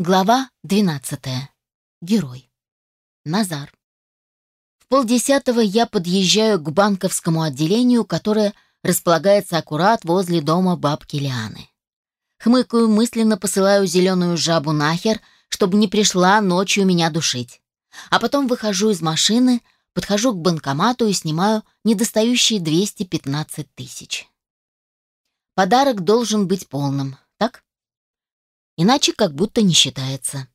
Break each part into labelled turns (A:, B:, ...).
A: Глава 12. Герой. Назар. В полдесятого я подъезжаю к банковскому отделению, которое располагается аккурат возле дома бабки Лианы. Хмыкаю, мысленно посылаю зеленую жабу нахер, чтобы не пришла ночью меня душить. А потом выхожу из машины, подхожу к банкомату и снимаю недостающие 215 тысяч. Подарок должен быть полным? Иначе как будто не считается.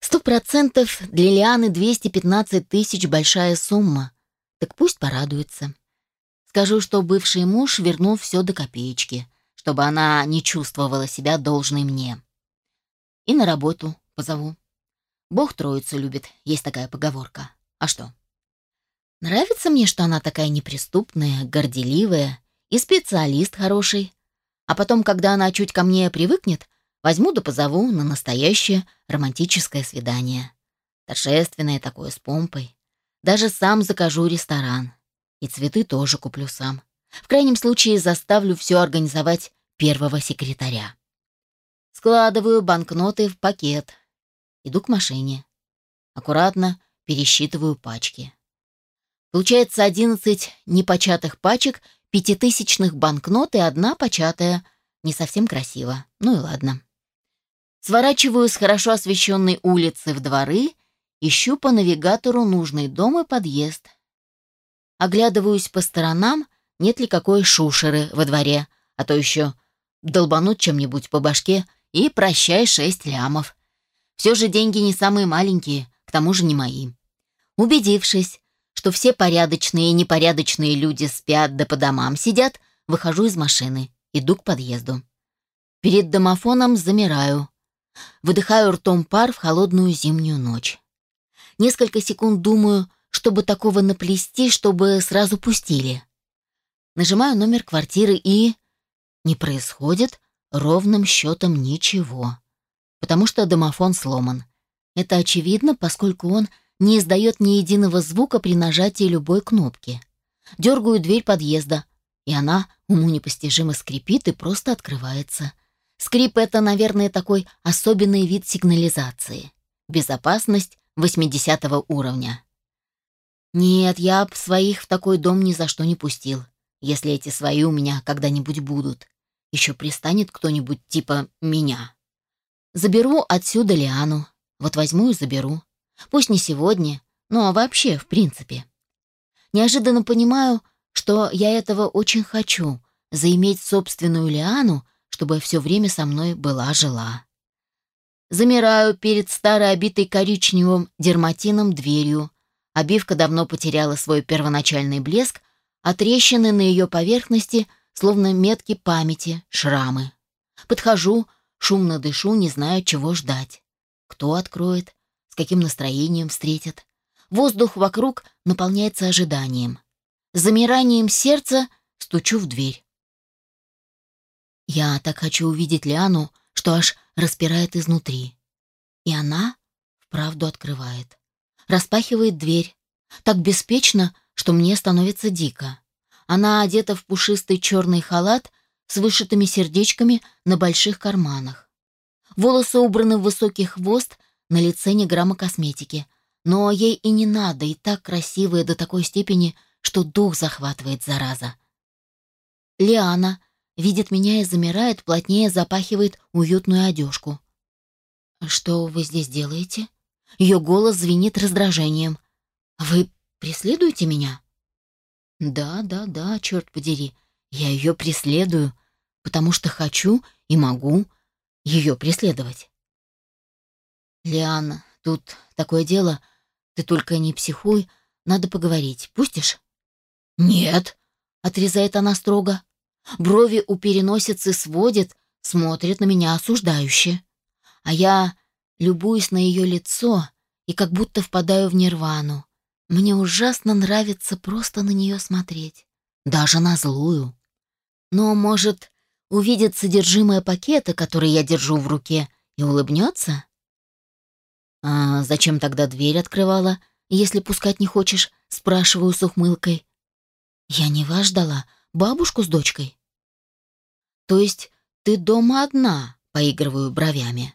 A: Сто процентов для Лианы 215 тысяч большая сумма. Так пусть порадуется. Скажу, что бывший муж вернул все до копеечки, чтобы она не чувствовала себя должной мне. И на работу позову. Бог троицу любит, есть такая поговорка. А что? Нравится мне, что она такая неприступная, горделивая и специалист хороший. А потом, когда она чуть ко мне привыкнет, Возьму да позову на настоящее романтическое свидание. Торжественное такое, с помпой. Даже сам закажу ресторан. И цветы тоже куплю сам. В крайнем случае заставлю все организовать первого секретаря. Складываю банкноты в пакет. Иду к машине. Аккуратно пересчитываю пачки. Получается 11 непочатых пачек, пятитысячных банкнот и одна початая. Не совсем красиво. Ну и ладно. Сворачиваю с хорошо освещенной улицы в дворы, ищу по навигатору нужный дом и подъезд. Оглядываюсь по сторонам, нет ли какой шушеры во дворе, а то еще долбанут чем-нибудь по башке и прощай шесть лямов. Все же деньги не самые маленькие, к тому же не мои. Убедившись, что все порядочные и непорядочные люди спят да по домам сидят, выхожу из машины, иду к подъезду. Перед домофоном замираю, Выдыхаю ртом пар в холодную зимнюю ночь. Несколько секунд думаю, чтобы такого наплести, чтобы сразу пустили. Нажимаю номер квартиры и... Не происходит ровным счетом ничего. Потому что домофон сломан. Это очевидно, поскольку он не издает ни единого звука при нажатии любой кнопки. Дергаю дверь подъезда, и она уму непостижимо скрипит и просто открывается. Скрип — это, наверное, такой особенный вид сигнализации. Безопасность 80 уровня. Нет, я б своих в такой дом ни за что не пустил, если эти свои у меня когда-нибудь будут. Еще пристанет кто-нибудь типа меня. Заберу отсюда Лиану. Вот возьму и заберу. Пусть не сегодня, но вообще, в принципе. Неожиданно понимаю, что я этого очень хочу — заиметь собственную Лиану чтобы все время со мной была-жила. Замираю перед старой обитой коричневым дерматином дверью. Обивка давно потеряла свой первоначальный блеск, а трещины на ее поверхности словно метки памяти, шрамы. Подхожу, шумно дышу, не знаю, чего ждать. Кто откроет, с каким настроением встретят. Воздух вокруг наполняется ожиданием. С замиранием сердца стучу в дверь. Я так хочу увидеть Лиану, что аж распирает изнутри. И она вправду открывает. Распахивает дверь. Так беспечно, что мне становится дико. Она одета в пушистый черный халат с вышитыми сердечками на больших карманах. Волосы убраны в высокий хвост, на лице ни грамма косметики. Но ей и не надо, и так красивая до такой степени, что дух захватывает зараза. Лиана видит меня и замирает, плотнее запахивает уютную одежку. «Что вы здесь делаете?» Ее голос звенит раздражением. «Вы преследуете меня?» «Да, да, да, черт подери, я ее преследую, потому что хочу и могу ее преследовать». «Лиан, тут такое дело, ты только не психуй, надо поговорить. Пустишь?» «Нет», — отрезает она строго. Брови у переносицы сводит, смотрит на меня осуждающе. А я любуюсь на ее лицо и как будто впадаю в нирвану. Мне ужасно нравится просто на нее смотреть. Даже на злую. Но, может, увидит содержимое пакета, который я держу в руке, и улыбнется? «А зачем тогда дверь открывала, если пускать не хочешь?» — спрашиваю с ухмылкой. «Я не вас ждала, бабушку с дочкой?» «То есть ты дома одна?» — поигрываю бровями.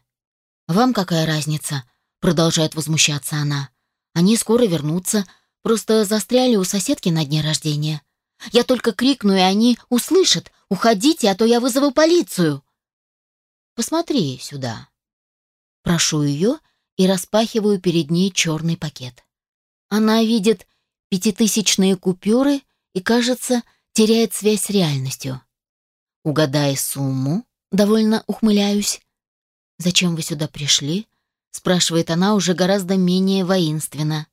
A: «Вам какая разница?» — продолжает возмущаться она. «Они скоро вернутся, просто застряли у соседки на дне рождения. Я только крикну, и они услышат. Уходите, а то я вызову полицию!» «Посмотри сюда». Прошу ее и распахиваю перед ней черный пакет. Она видит пятитысячные купюры и, кажется, теряет связь с реальностью. «Угадай сумму», — довольно ухмыляюсь. «Зачем вы сюда пришли?» — спрашивает она уже гораздо менее воинственно.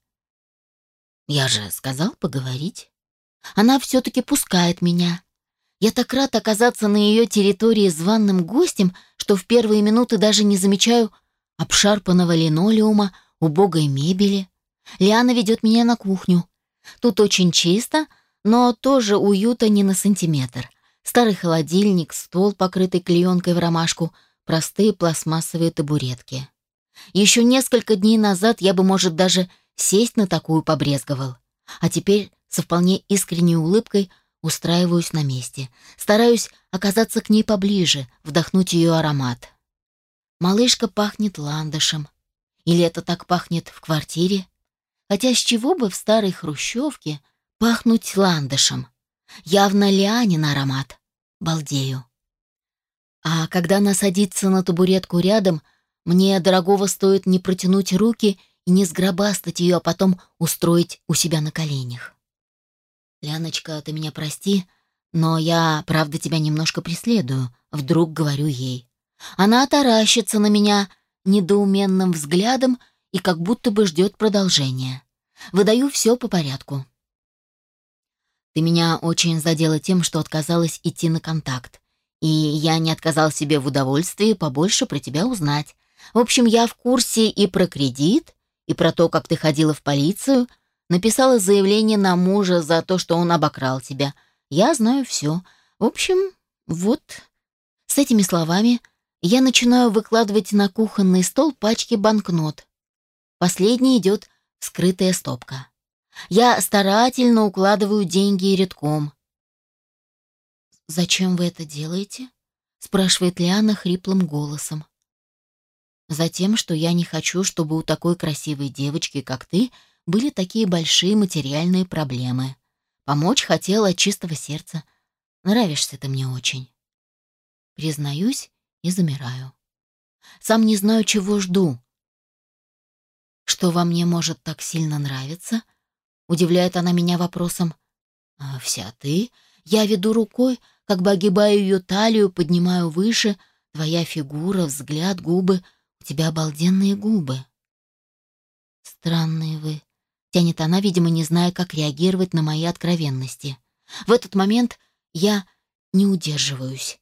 A: «Я же сказал поговорить». Она все-таки пускает меня. Я так рад оказаться на ее территории званным гостем, что в первые минуты даже не замечаю обшарпанного линолеума, убогой мебели. Лиана ведет меня на кухню. Тут очень чисто, но тоже уюта не на сантиметр. Старый холодильник, стол, покрытый клеенкой в ромашку, простые пластмассовые табуретки. Еще несколько дней назад я бы, может, даже сесть на такую побрезговал. А теперь со вполне искренней улыбкой устраиваюсь на месте. Стараюсь оказаться к ней поближе, вдохнуть ее аромат. Малышка пахнет ландышем. Или это так пахнет в квартире? Хотя с чего бы в старой хрущевке пахнуть ландышем? Явно Лианин аромат. Балдею. А когда она садится на табуретку рядом, мне дорогого стоит не протянуть руки и не сгробастать ее, а потом устроить у себя на коленях. «Ляночка, ты меня прости, но я, правда, тебя немножко преследую», — вдруг говорю ей. Она таращится на меня недоуменным взглядом и как будто бы ждет продолжения. Выдаю все по порядку. Ты меня очень задела тем, что отказалась идти на контакт. И я не отказал себе в удовольствии побольше про тебя узнать. В общем, я в курсе и про кредит, и про то, как ты ходила в полицию, написала заявление на мужа за то, что он обокрал тебя. Я знаю все. В общем, вот. С этими словами я начинаю выкладывать на кухонный стол пачки банкнот. Последней идет скрытая стопка. Я старательно укладываю деньги редком. «Зачем вы это делаете?» — спрашивает Лиана хриплым голосом. «Затем, что я не хочу, чтобы у такой красивой девочки, как ты, были такие большие материальные проблемы. Помочь хотела от чистого сердца. Нравишься ты мне очень». Признаюсь и замираю. Сам не знаю, чего жду. Что во мне может так сильно нравиться, Удивляет она меня вопросом. «А вся ты?» Я веду рукой, как бы огибаю ее талию, поднимаю выше. Твоя фигура, взгляд, губы. У тебя обалденные губы. Странные вы. Тянет она, видимо, не зная, как реагировать на мои откровенности. В этот момент я не удерживаюсь.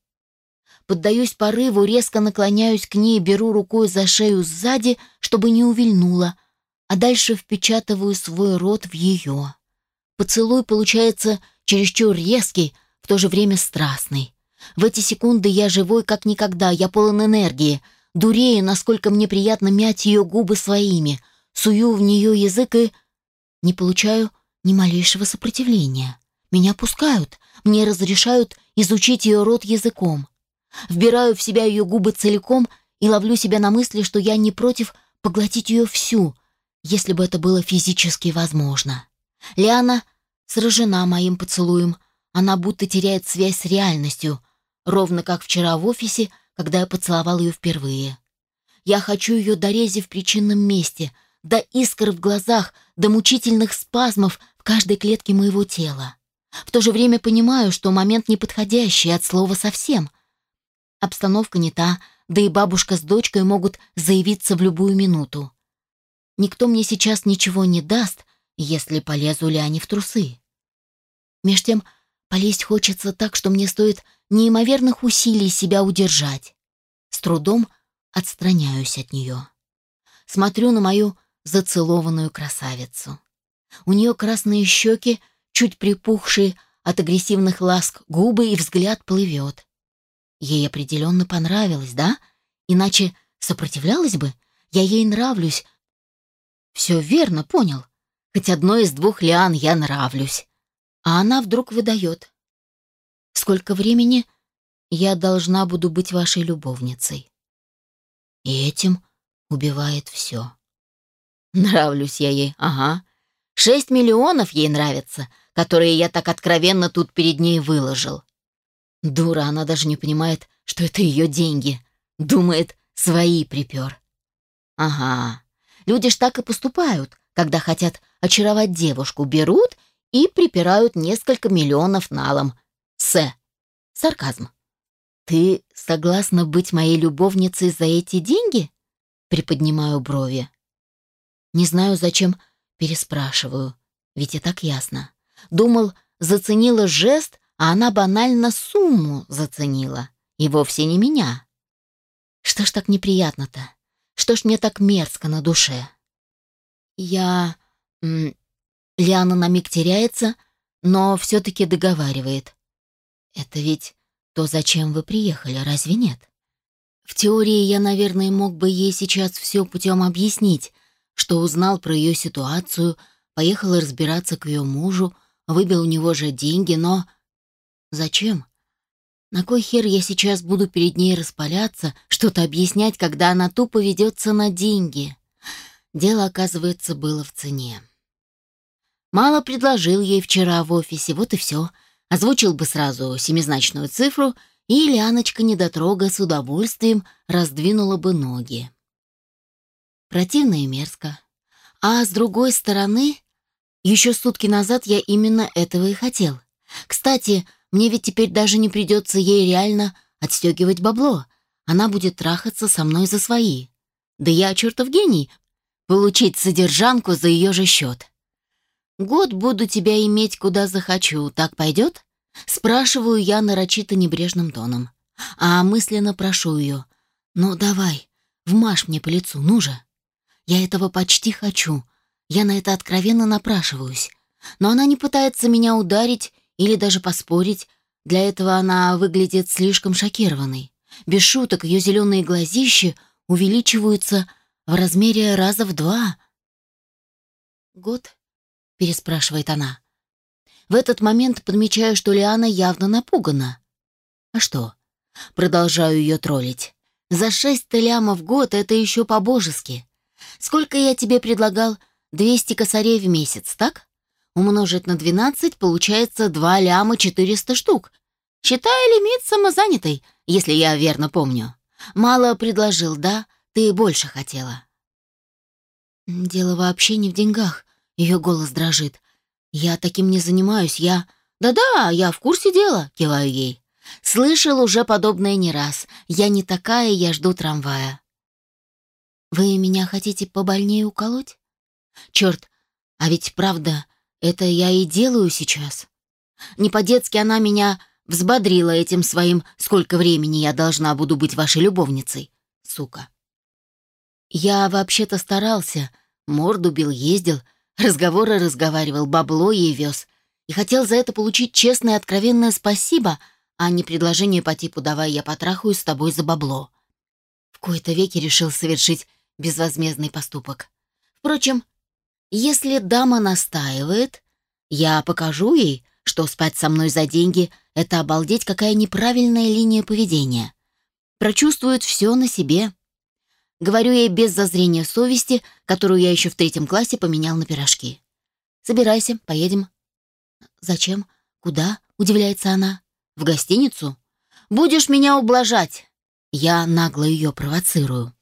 A: Поддаюсь порыву, резко наклоняюсь к ней, беру рукой за шею сзади, чтобы не увильнула — а дальше впечатываю свой рот в ее. Поцелуй получается чересчур резкий, в то же время страстный. В эти секунды я живой как никогда, я полон энергии, дурею, насколько мне приятно мять ее губы своими, сую в нее язык и... Не получаю ни малейшего сопротивления. Меня пускают, мне разрешают изучить ее рот языком. Вбираю в себя ее губы целиком и ловлю себя на мысли, что я не против поглотить ее всю, если бы это было физически возможно. Лиана сражена моим поцелуем, она будто теряет связь с реальностью, ровно как вчера в офисе, когда я поцеловал ее впервые. Я хочу ее до рези в причинном месте, до искр в глазах, до мучительных спазмов в каждой клетке моего тела. В то же время понимаю, что момент неподходящий от слова совсем. Обстановка не та, да и бабушка с дочкой могут заявиться в любую минуту. Никто мне сейчас ничего не даст, если полезу ли они в трусы. Меж тем, полезть хочется так, что мне стоит неимоверных усилий себя удержать. С трудом отстраняюсь от нее. Смотрю на мою зацелованную красавицу. У нее красные щеки, чуть припухшие от агрессивных ласк губы и взгляд плывет. Ей определенно понравилось, да? Иначе сопротивлялась бы. Я ей нравлюсь, все верно понял. Хоть одной из двух лиан я нравлюсь. А она вдруг выдает. Сколько времени я должна буду быть вашей любовницей? И этим убивает все. Нравлюсь я ей, ага. Шесть миллионов ей нравится, которые я так откровенно тут перед ней выложил. Дура, она даже не понимает, что это ее деньги. Думает, свои припер. Ага, люди ж так и поступают, когда хотят очаровать девушку, берут и припирают несколько миллионов налом. С. Сарказм. «Ты согласна быть моей любовницей за эти деньги?» Приподнимаю брови. Не знаю, зачем переспрашиваю, ведь и так ясно. Думал, заценила жест, а она банально сумму заценила, и вовсе не меня. Что ж так неприятно-то? Что ж мне так мерзко на душе? Я... М Лиана на миг теряется, но все-таки договаривает. Это ведь то, зачем вы приехали, разве нет? В теории я, наверное, мог бы ей сейчас все путем объяснить, что узнал про ее ситуацию, поехал разбираться к ее мужу, выбил у него же деньги, но... Зачем? На кой хер я сейчас буду перед ней распаляться, что-то объяснять, когда она тупо ведется на деньги? Дело, оказывается, было в цене. Мало предложил ей вчера в офисе, вот и все. Озвучил бы сразу семизначную цифру, и Ляночка недотрога с удовольствием раздвинула бы ноги. Противно и мерзко. А с другой стороны, еще сутки назад я именно этого и хотел. Кстати, мне ведь теперь даже не придется ей реально отстегивать бабло. Она будет трахаться со мной за свои. Да я чертов гений. Получить содержанку за ее же счет. Год буду тебя иметь куда захочу, так пойдет? Спрашиваю я нарочито небрежным тоном. А мысленно прошу ее. Ну давай, вмажь мне по лицу, ну же. Я этого почти хочу. Я на это откровенно напрашиваюсь. Но она не пытается меня ударить или даже поспорить. Для этого она выглядит слишком шокированной. Без шуток, ее зеленые глазищи увеличиваются в размере раза в два. «Год?» — переспрашивает она. В этот момент подмечаю, что Лиана явно напугана. «А что?» Продолжаю ее троллить. «За шесть лямов в год это еще по-божески. Сколько я тебе предлагал? Двести косарей в месяц, так? Умножить на 12 получается 2 ляма 400 штук. Считай лимит самозанятой, если я верно помню. Мало предложил, да? Ты больше хотела. Дело вообще не в деньгах. Ее голос дрожит. Я таким не занимаюсь, я... Да-да, я в курсе дела, киваю ей. Слышал уже подобное не раз. Я не такая, я жду трамвая. Вы меня хотите побольнее уколоть? Черт, а ведь правда, это я и делаю сейчас. Не по-детски она меня взбодрила этим своим «сколько времени я должна буду быть вашей любовницей», сука. Я вообще-то старался, морду бил, ездил, разговоры разговаривал, бабло ей вез. И хотел за это получить честное откровенное спасибо, а не предложение по типу «давай я потрахаю с тобой за бабло». В кои-то веки решил совершить безвозмездный поступок. Впрочем, если дама настаивает, я покажу ей, что спать со мной за деньги — это обалдеть какая неправильная линия поведения. Прочувствует все на себе. Говорю ей без зазрения совести, которую я еще в третьем классе поменял на пирожки. «Собирайся, поедем». «Зачем? Куда?» — удивляется она. «В гостиницу? Будешь меня ублажать». Я нагло ее провоцирую.